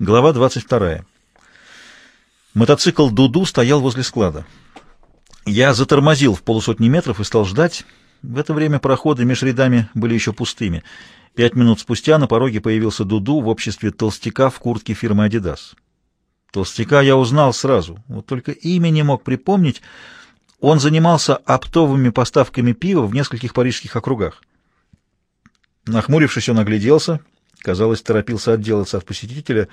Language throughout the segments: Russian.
Глава 22. Мотоцикл «Дуду» стоял возле склада. Я затормозил в полусотни метров и стал ждать. В это время проходы между рядами были еще пустыми. Пять минут спустя на пороге появился Дуду в обществе толстяка в куртке фирмы «Адидас». Толстяка я узнал сразу, вот только имя не мог припомнить. Он занимался оптовыми поставками пива в нескольких парижских округах. Нахмурившись, он огляделся — Казалось, торопился отделаться от посетителя.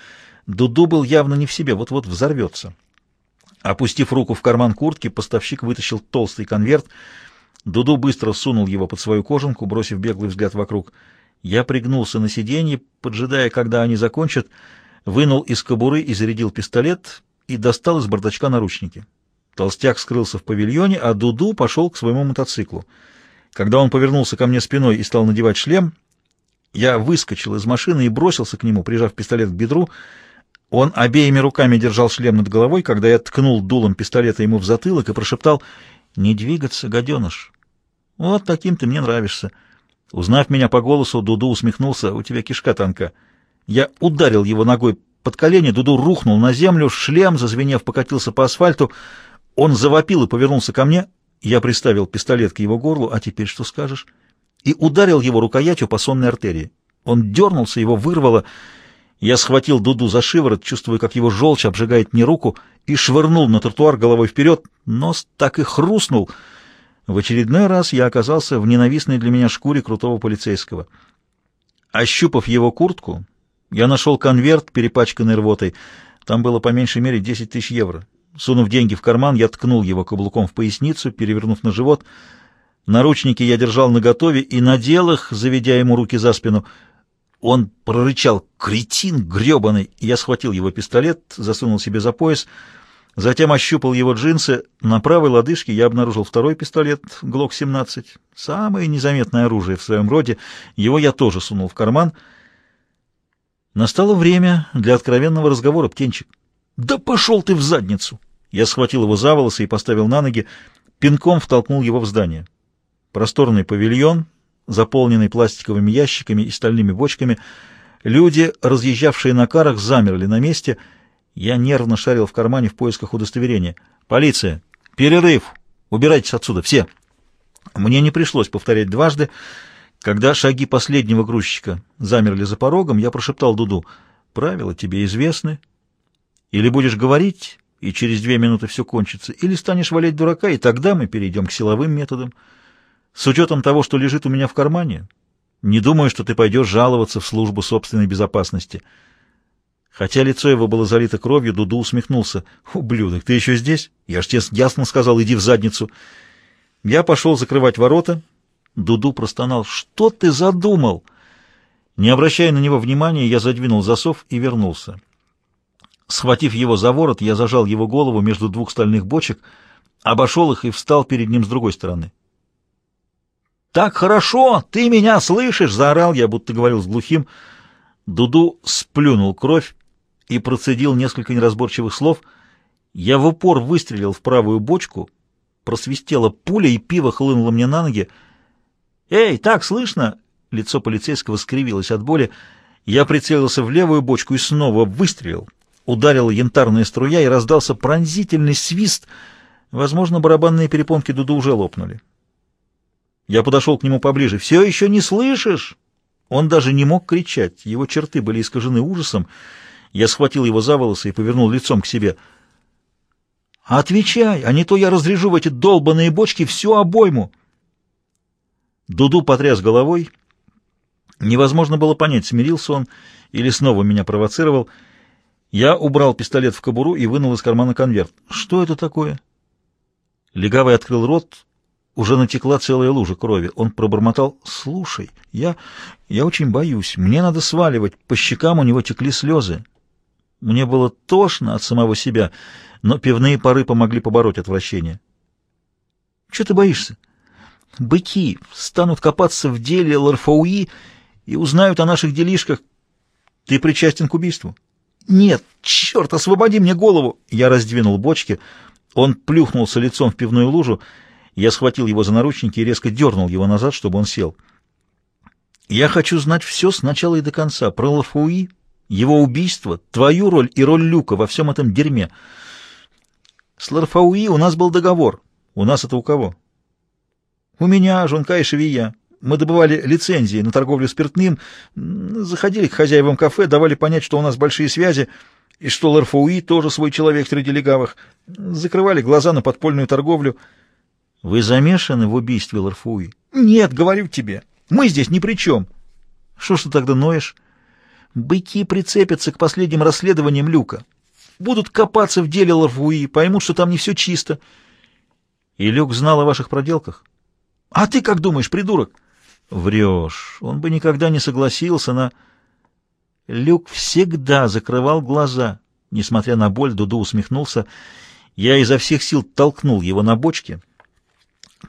Дуду был явно не в себе, вот-вот взорвется. Опустив руку в карман куртки, поставщик вытащил толстый конверт. Дуду быстро сунул его под свою кожанку, бросив беглый взгляд вокруг. Я пригнулся на сиденье, поджидая, когда они закончат, вынул из кобуры и зарядил пистолет и достал из бардачка наручники. Толстяк скрылся в павильоне, а Дуду пошел к своему мотоциклу. Когда он повернулся ко мне спиной и стал надевать шлем, я выскочил из машины и бросился к нему, прижав пистолет к бедру. Он обеими руками держал шлем над головой, когда я ткнул дулом пистолета ему в затылок и прошептал «Не двигаться, гаденыш! Вот таким ты мне нравишься!» Узнав меня по голосу, Дуду усмехнулся «У тебя кишка танка». Я ударил его ногой под колени, Дуду рухнул на землю, шлем, зазвенев, покатился по асфальту. Он завопил и повернулся ко мне. Я приставил пистолет к его горлу. «А теперь что скажешь?» И ударил его рукоятью по сонной артерии. Он дернулся, его вырвало. Я схватил Дуду за шиворот, чувствуя, как его желчь обжигает мне руку, и швырнул на тротуар головой вперед. Нос так и хрустнул. В очередной раз я оказался в ненавистной для меня шкуре крутого полицейского. Ощупав его куртку, я нашел конверт, перепачканный рвотой. Там было по меньшей мере 10 тысяч евро. Сунув деньги в карман, я ткнул его каблуком в поясницу, перевернув на живот — Наручники я держал наготове и надел их, заведя ему руки за спину. Он прорычал «Кретин гребаный!» Я схватил его пистолет, засунул себе за пояс, затем ощупал его джинсы. На правой лодыжке я обнаружил второй пистолет ГЛОК-17. Самое незаметное оружие в своем роде. Его я тоже сунул в карман. Настало время для откровенного разговора, птенчик. «Да пошел ты в задницу!» Я схватил его за волосы и поставил на ноги, пинком втолкнул его в здание. Просторный павильон, заполненный пластиковыми ящиками и стальными бочками. Люди, разъезжавшие на карах, замерли на месте. Я нервно шарил в кармане в поисках удостоверения. «Полиция! Перерыв! Убирайтесь отсюда, все!» Мне не пришлось повторять дважды. Когда шаги последнего грузчика замерли за порогом, я прошептал Дуду, «Правила тебе известны. Или будешь говорить, и через две минуты все кончится, или станешь валять дурака, и тогда мы перейдем к силовым методам». С учетом того, что лежит у меня в кармане, не думаю, что ты пойдешь жаловаться в службу собственной безопасности. Хотя лицо его было залито кровью, Дуду усмехнулся. «Ублюдок, ты еще здесь? Я ж тебе ясно сказал, иди в задницу». Я пошел закрывать ворота. Дуду простонал. «Что ты задумал?» Не обращая на него внимания, я задвинул засов и вернулся. Схватив его за ворот, я зажал его голову между двух стальных бочек, обошел их и встал перед ним с другой стороны. «Так хорошо! Ты меня слышишь!» — заорал я, будто говорил с глухим. Дуду сплюнул кровь и процедил несколько неразборчивых слов. Я в упор выстрелил в правую бочку, просвистела пуля, и пиво хлынуло мне на ноги. «Эй, так слышно?» — лицо полицейского скривилось от боли. Я прицелился в левую бочку и снова выстрелил. Ударила янтарная струя, и раздался пронзительный свист. Возможно, барабанные перепонки Дуду уже лопнули. Я подошел к нему поближе. «Все еще не слышишь?» Он даже не мог кричать. Его черты были искажены ужасом. Я схватил его за волосы и повернул лицом к себе. «Отвечай, а не то я разрежу в эти долбаные бочки всю обойму!» Дуду потряс головой. Невозможно было понять, смирился он или снова меня провоцировал. Я убрал пистолет в кобуру и вынул из кармана конверт. «Что это такое?» Легавый открыл рот, уже натекла целая лужа крови. Он пробормотал «Слушай, я... я очень боюсь. Мне надо сваливать». По щекам у него текли слезы. Мне было тошно от самого себя, но пивные пары помогли побороть отвращение. «Чего ты боишься?» «Быки станут копаться в деле Ларфауи и узнают о наших делишках. Ты причастен к убийству?» «Нет, черт, освободи мне голову!» Я раздвинул бочки. Он плюхнулся лицом в пивную лужу. Я схватил его за наручники и резко дернул его назад, чтобы он сел. «Я хочу знать все с начала и до конца. Про Лафуи Его убийство, твою роль и роль Люка во всем этом дерьме. С Ларфауи у нас был договор. У нас это у кого? У меня, Жунка и Шевия. Мы добывали лицензии на торговлю спиртным, заходили к хозяевам кафе, давали понять, что у нас большие связи, и что ЛРФУИ тоже свой человек среди легавых. Закрывали глаза на подпольную торговлю. Вы замешаны в убийстве ЛРФУИ? Нет, говорю тебе. Мы здесь ни при чем. Что ж ты тогда ноешь? Быки прицепятся к последним расследованиям Люка. Будут копаться в деле ЛРФУИ, поймут, что там не все чисто. И Люк знал о ваших проделках? А ты как думаешь, придурок? Врешь. Он бы никогда не согласился на... Люк всегда закрывал глаза. Несмотря на боль, Дуду усмехнулся. Я изо всех сил толкнул его на бочке.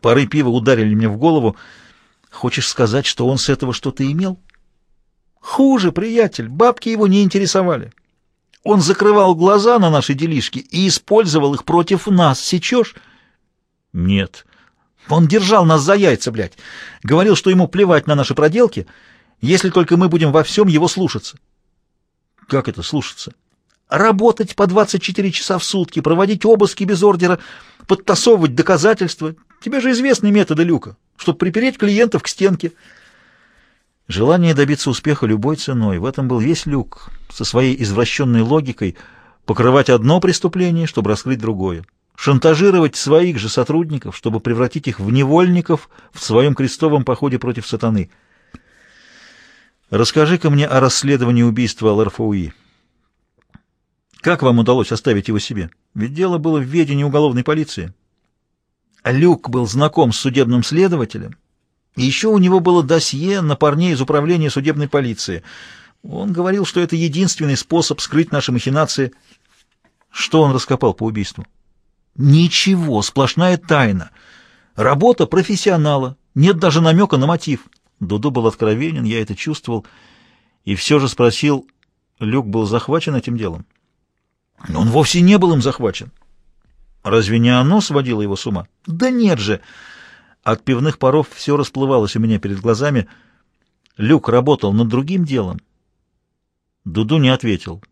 Пары пива ударили мне в голову. Хочешь сказать, что он с этого что-то имел? Хуже, приятель, бабки его не интересовали. Он закрывал глаза на наши делишки и использовал их против нас. Сечешь? Нет. Он держал нас за яйца, блядь. Говорил, что ему плевать на наши проделки, если только мы будем во всем его слушаться. Как это слушаться? Работать по 24 часа в сутки, проводить обыски без ордера, подтасовывать доказательства. Тебе же известны методы Люка, чтобы припереть клиентов к стенке. Желание добиться успеха любой ценой. В этом был весь Люк, со своей извращенной логикой, покрывать одно преступление, чтобы раскрыть другое шантажировать своих же сотрудников, чтобы превратить их в невольников в своем крестовом походе против сатаны. Расскажи-ка мне о расследовании убийства ЛРФУИ. Как вам удалось оставить его себе? Ведь дело было в ведении уголовной полиции. Люк был знаком с судебным следователем, и еще у него было досье на парней из управления судебной полиции. Он говорил, что это единственный способ скрыть наши махинации. Что он раскопал по убийству? Ничего, сплошная тайна. Работа профессионала, нет даже намека на мотив. Дуду был откровенен, я это чувствовал, и все же спросил, Люк был захвачен этим делом? Он вовсе не был им захвачен. Разве не оно сводило его с ума? Да нет же! От пивных паров все расплывалось у меня перед глазами. Люк работал над другим делом. Дуду не ответил.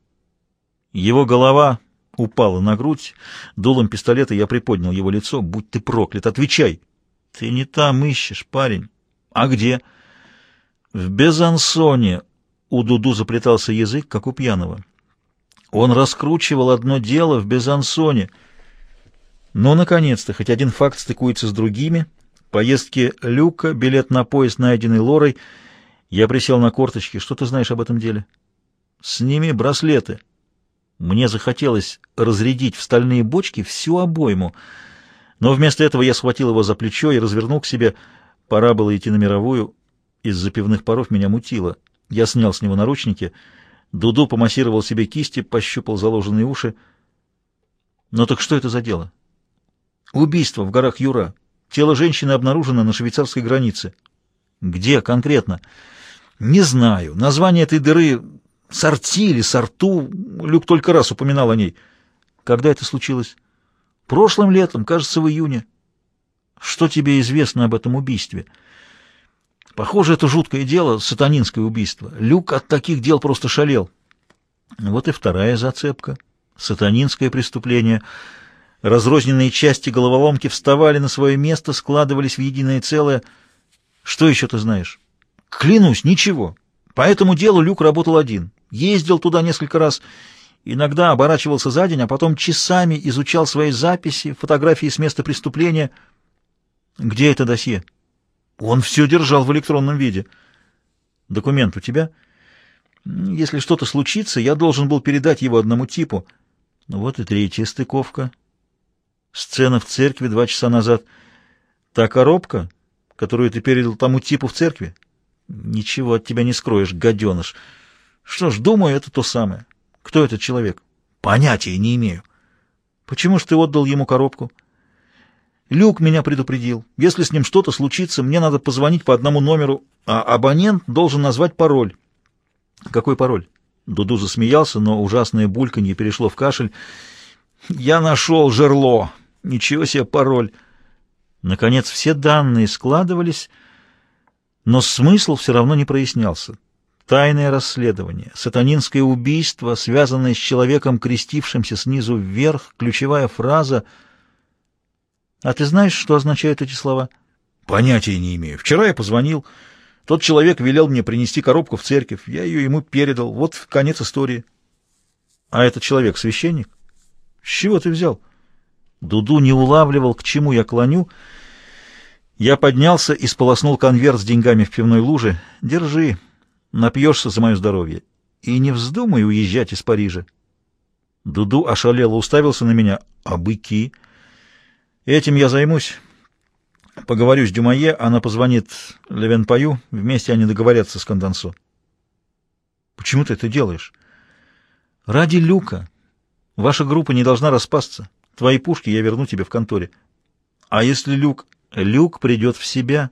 Его голова упала на грудь. Дулом пистолета я приподнял его лицо. «Будь ты проклят! Отвечай!» «Ты не там ищешь, парень!» «А где?» «В Безансоне!» У Дуду заплетался язык, как у пьяного. Он раскручивал одно дело в Безансоне. Но, наконец-то, хоть один факт стыкуется с другими. Поездки Люка, билет на поезд, найденный Лорой. Я присел на корточки. Что ты знаешь об этом деле? «Сними браслеты!» Мне захотелось разрядить в стальные бочки всю обойму, но вместо этого я схватил его за плечо и развернул к себе. Пора было идти на мировую. Из-за пивных паров меня мутило. Я снял с него наручники. Дуду помассировал себе кисти, пощупал заложенные уши. Но так что это за дело? Убийство в горах Юра. Тело женщины обнаружено на швейцарской границе. Где конкретно? Не знаю. Название этой дыры Сорти или сорту, Люк только раз упоминал о ней. Когда это случилось? Прошлым летом, кажется, в июне. Что тебе известно об этом убийстве? Похоже, это жуткое дело, сатанинское убийство. Люк от таких дел просто шалел. Вот и вторая зацепка. Сатанинское преступление. Разрозненные части головоломки вставали на свое место, складывались в единое целое. Что еще ты знаешь? Клянусь, ничего. По этому делу Люк работал один. Ездил туда несколько раз, иногда оборачивался за день, а потом часами изучал свои записи, фотографии с места преступления. Где это досье? Он все держал в электронном виде. Документ у тебя? Если что-то случится, я должен был передать его одному типу. Ну вот и третья стыковка. Сцена в церкви два часа назад. Та коробка, которую ты передал тому типу в церкви? Ничего от тебя не скроешь, гаденыш. Что ж, думаю, это то самое. Кто этот человек? Понятия не имею. Почему ж ты отдал ему коробку? Люк меня предупредил. Если с ним что-то случится, мне надо позвонить по одному номеру, а абонент должен назвать пароль. Какой пароль? Дуду засмеялся, но ужасное бульканье перешло в кашель. Я нашел жерло. Ничего себе пароль. Наконец все данные складывались, но смысл все равно не прояснялся. Тайное расследование, сатанинское убийство, связанное с человеком, крестившимся снизу вверх, ключевая фраза. А ты знаешь, что означают эти слова? Понятия не имею. Вчера я позвонил. Тот человек велел мне принести коробку в церковь. Я ее ему передал. Вот конец истории. А этот человек священник? С чего ты взял? Дуду не улавливал, к чему я клоню. Я поднялся и сполоснул конверт с деньгами в пивной луже. Держи, напьешься за мое здоровье. И не вздумай уезжать из Парижа. Дуду ошалело уставился на меня. А быки? Этим я займусь. Поговорю с Дюмае, она позвонит Левенпаю, вместе они договорятся с Кондансо. Почему ты это делаешь? Ради Люка. Ваша группа не должна распасться. Твои пушки я верну тебе в конторе. А если Люк... Люк придет в себя,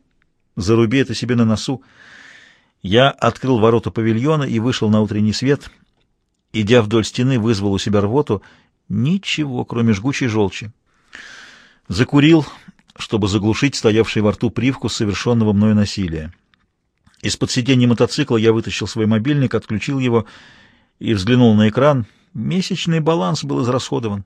заруби это себе на носу. Я открыл ворота павильона и вышел на утренний свет. Идя вдоль стены, вызвал у себя рвоту. Ничего, кроме жгучей желчи. Закурил, чтобы заглушить стоявший во рту привкус совершенного мною насилия. Из-под сиденья мотоцикла я вытащил свой мобильник, отключил его и взглянул на экран. Месячный баланс был израсходован.